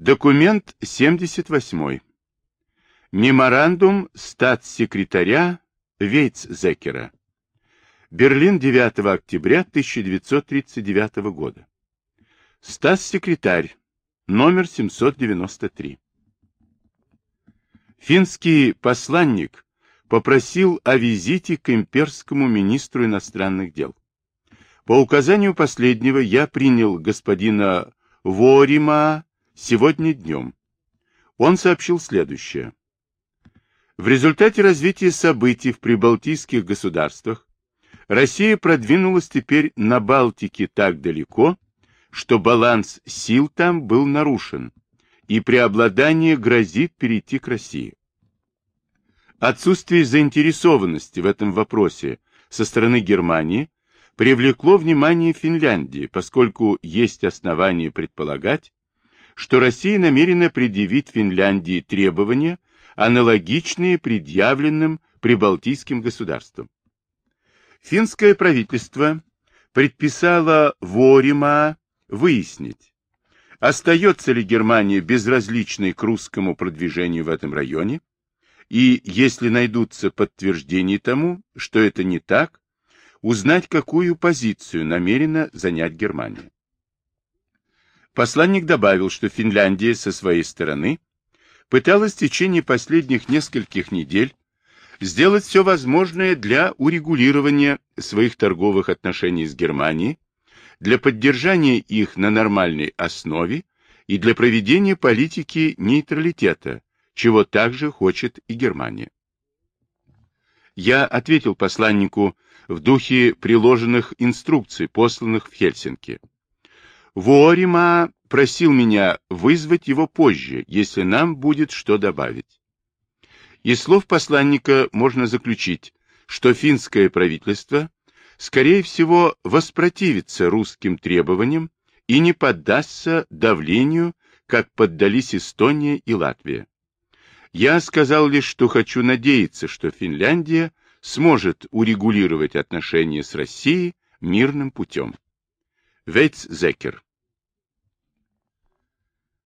Документ 78. Меморандум статс-секретаря Вейцзекера. Берлин, 9 октября 1939 года. Статс-секретарь, номер 793. Финский посланник попросил о визите к имперскому министру иностранных дел. По указанию последнего я принял господина Ворима сегодня днем. Он сообщил следующее. В результате развития событий в прибалтийских государствах Россия продвинулась теперь на Балтике так далеко, что баланс сил там был нарушен, и преобладание грозит перейти к России. Отсутствие заинтересованности в этом вопросе со стороны Германии привлекло внимание Финляндии, поскольку есть основания предполагать, что Россия намерена предъявить Финляндии требования, аналогичные предъявленным прибалтийским государствам. Финское правительство предписало Ворима выяснить, остается ли Германия безразличной к русскому продвижению в этом районе, и, если найдутся подтверждения тому, что это не так, узнать, какую позицию намерена занять Германия. Посланник добавил, что Финляндия со своей стороны пыталась в течение последних нескольких недель сделать все возможное для урегулирования своих торговых отношений с Германией, для поддержания их на нормальной основе и для проведения политики нейтралитета, чего также хочет и Германия. Я ответил посланнику в духе приложенных инструкций, посланных в Хельсинки. Ворима просил меня вызвать его позже, если нам будет что добавить. Из слов посланника можно заключить, что финское правительство, скорее всего, воспротивится русским требованиям и не поддастся давлению, как поддались Эстония и Латвия. Я сказал лишь, что хочу надеяться, что Финляндия сможет урегулировать отношения с Россией мирным путем. Вейцзекер